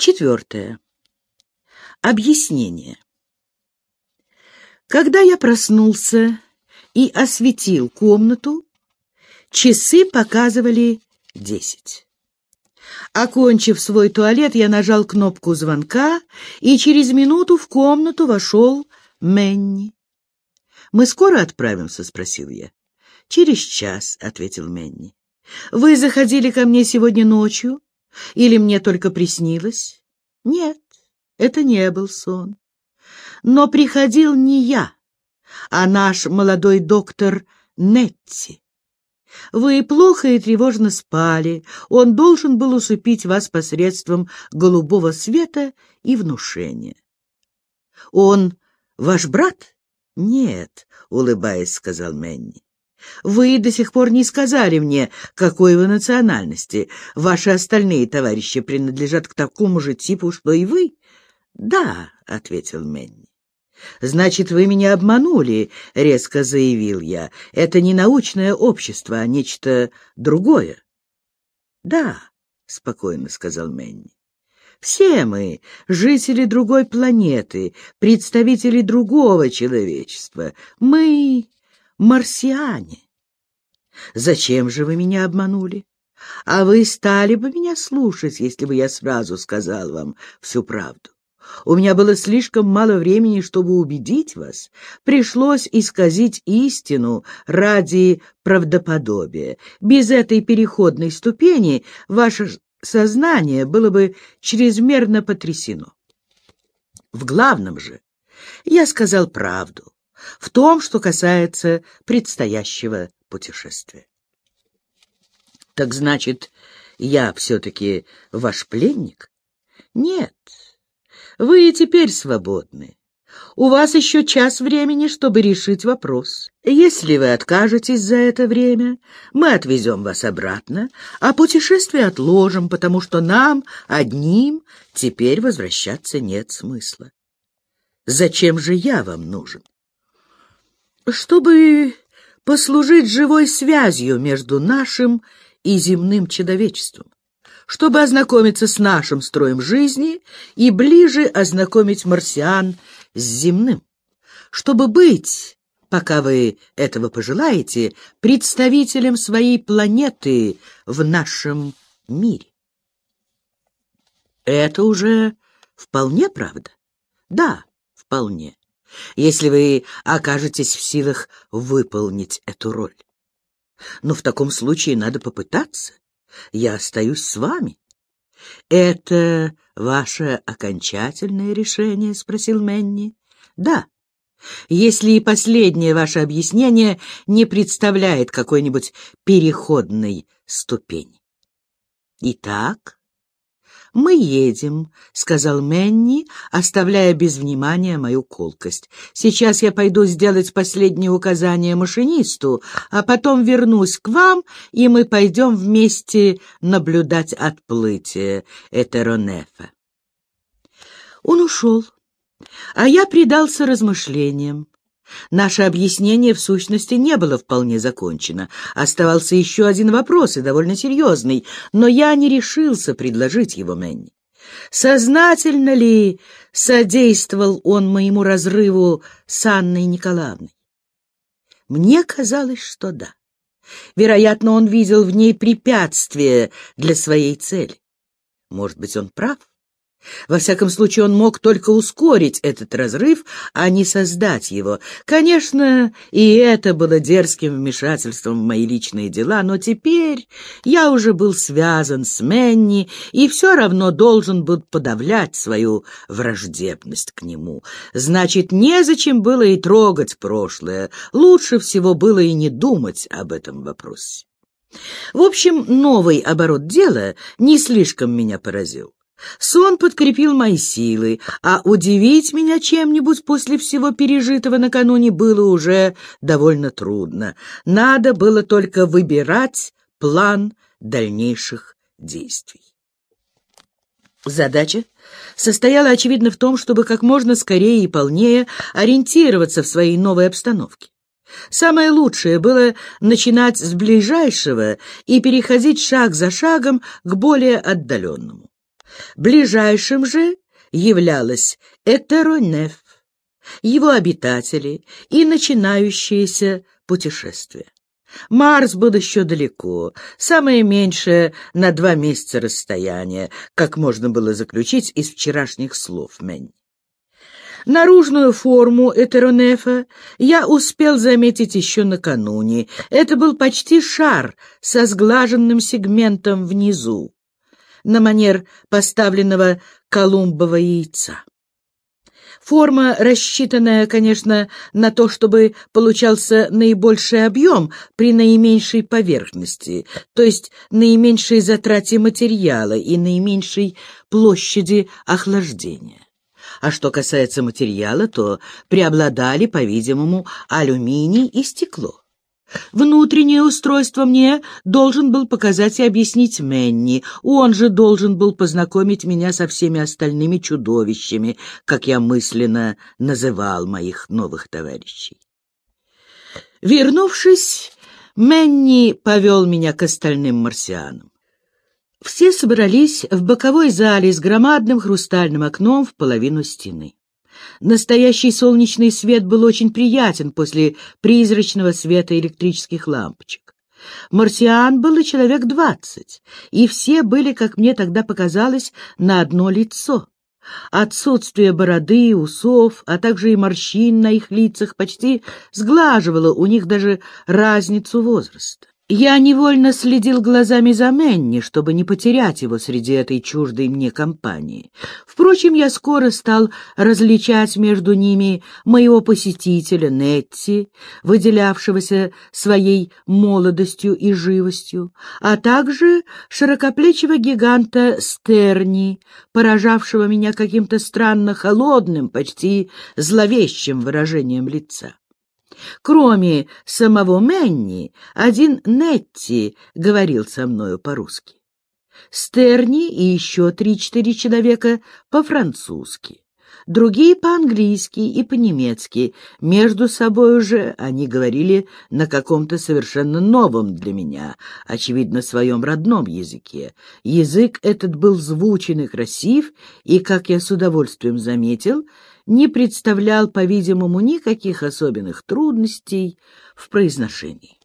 Четвертое. Объяснение. Когда я проснулся и осветил комнату, часы показывали десять. Окончив свой туалет, я нажал кнопку звонка, и через минуту в комнату вошел Менни. «Мы скоро отправимся?» — спросил я. «Через час», — ответил Менни. «Вы заходили ко мне сегодня ночью? Или мне только приснилось?» «Нет, это не был сон. Но приходил не я, а наш молодой доктор Нетти. Вы плохо и тревожно спали. Он должен был усыпить вас посредством голубого света и внушения. Он ваш брат? Нет, улыбаясь, сказал Менни. Вы до сих пор не сказали мне, какой вы национальности. Ваши остальные товарищи принадлежат к такому же типу, что и вы? Да, ответил Менни. «Значит, вы меня обманули», — резко заявил я. «Это не научное общество, а нечто другое». «Да», — спокойно сказал Мэнни. «Все мы — жители другой планеты, представители другого человечества. Мы — марсиане». «Зачем же вы меня обманули? А вы стали бы меня слушать, если бы я сразу сказал вам всю правду?» У меня было слишком мало времени, чтобы убедить вас. Пришлось исказить истину ради правдоподобия. Без этой переходной ступени ваше сознание было бы чрезмерно потрясено. В главном же я сказал правду, в том, что касается предстоящего путешествия. Так значит, я все-таки ваш пленник? Нет, вы и теперь свободны. У вас еще час времени, чтобы решить вопрос. Если вы откажетесь за это время, мы отвезем вас обратно, а путешествие отложим, потому что нам, одним, теперь возвращаться нет смысла. Зачем же я вам нужен? Чтобы послужить живой связью между нашим и земным человечеством чтобы ознакомиться с нашим строем жизни и ближе ознакомить марсиан с земным, чтобы быть, пока вы этого пожелаете, представителем своей планеты в нашем мире. Это уже вполне правда? Да, вполне, если вы окажетесь в силах выполнить эту роль. Но в таком случае надо попытаться. Я остаюсь с вами. — Это ваше окончательное решение? — спросил Менни. — Да. Если и последнее ваше объяснение не представляет какой-нибудь переходной ступени. Итак, «Мы едем», — сказал Менни, оставляя без внимания мою колкость. «Сейчас я пойду сделать последнее указание машинисту, а потом вернусь к вам, и мы пойдем вместе наблюдать отплытие Этеронефа». Он ушел, а я предался размышлениям. Наше объяснение, в сущности, не было вполне закончено. Оставался еще один вопрос, и довольно серьезный, но я не решился предложить его Мэнни. Сознательно ли содействовал он моему разрыву с Анной Николаевной? Мне казалось, что да. Вероятно, он видел в ней препятствие для своей цели. Может быть, он прав? Во всяком случае, он мог только ускорить этот разрыв, а не создать его. Конечно, и это было дерзким вмешательством в мои личные дела, но теперь я уже был связан с Менни и все равно должен был подавлять свою враждебность к нему. Значит, незачем было и трогать прошлое, лучше всего было и не думать об этом вопросе. В общем, новый оборот дела не слишком меня поразил. Сон подкрепил мои силы, а удивить меня чем-нибудь после всего пережитого накануне было уже довольно трудно. Надо было только выбирать план дальнейших действий. Задача состояла, очевидно, в том, чтобы как можно скорее и полнее ориентироваться в своей новой обстановке. Самое лучшее было начинать с ближайшего и переходить шаг за шагом к более отдаленному. Ближайшим же являлось Этеронеф, его обитатели и начинающиеся путешествия. Марс был еще далеко, самое меньшее на два месяца расстояния, как можно было заключить из вчерашних слов Мэнь. Наружную форму этеронефа я успел заметить еще накануне. Это был почти шар со сглаженным сегментом внизу, на манер поставленного колумбового яйца. Форма, рассчитанная, конечно, на то, чтобы получался наибольший объем при наименьшей поверхности, то есть наименьшей затрате материала и наименьшей площади охлаждения. А что касается материала, то преобладали, по-видимому, алюминий и стекло. Внутреннее устройство мне должен был показать и объяснить Менни. Он же должен был познакомить меня со всеми остальными чудовищами, как я мысленно называл моих новых товарищей. Вернувшись, Менни повел меня к остальным марсианам. Все собрались в боковой зале с громадным хрустальным окном в половину стены. Настоящий солнечный свет был очень приятен после призрачного света электрических лампочек. Марсиан было человек двадцать, и все были, как мне тогда показалось, на одно лицо. Отсутствие бороды, усов, а также и морщин на их лицах почти сглаживало у них даже разницу возраста. Я невольно следил глазами за Менни, чтобы не потерять его среди этой чуждой мне компании. Впрочем, я скоро стал различать между ними моего посетителя Нетти, выделявшегося своей молодостью и живостью, а также широкоплечего гиганта Стерни, поражавшего меня каким-то странно холодным, почти зловещим выражением лица. Кроме самого Менни, один Нетти говорил со мною по-русски. Стерни и еще три-четыре человека по-французски. Другие по-английски и по-немецки. Между собой уже они говорили на каком-то совершенно новом для меня, очевидно, своем родном языке. Язык этот был звучен и красив, и, как я с удовольствием заметил, не представлял, по-видимому, никаких особенных трудностей в произношении.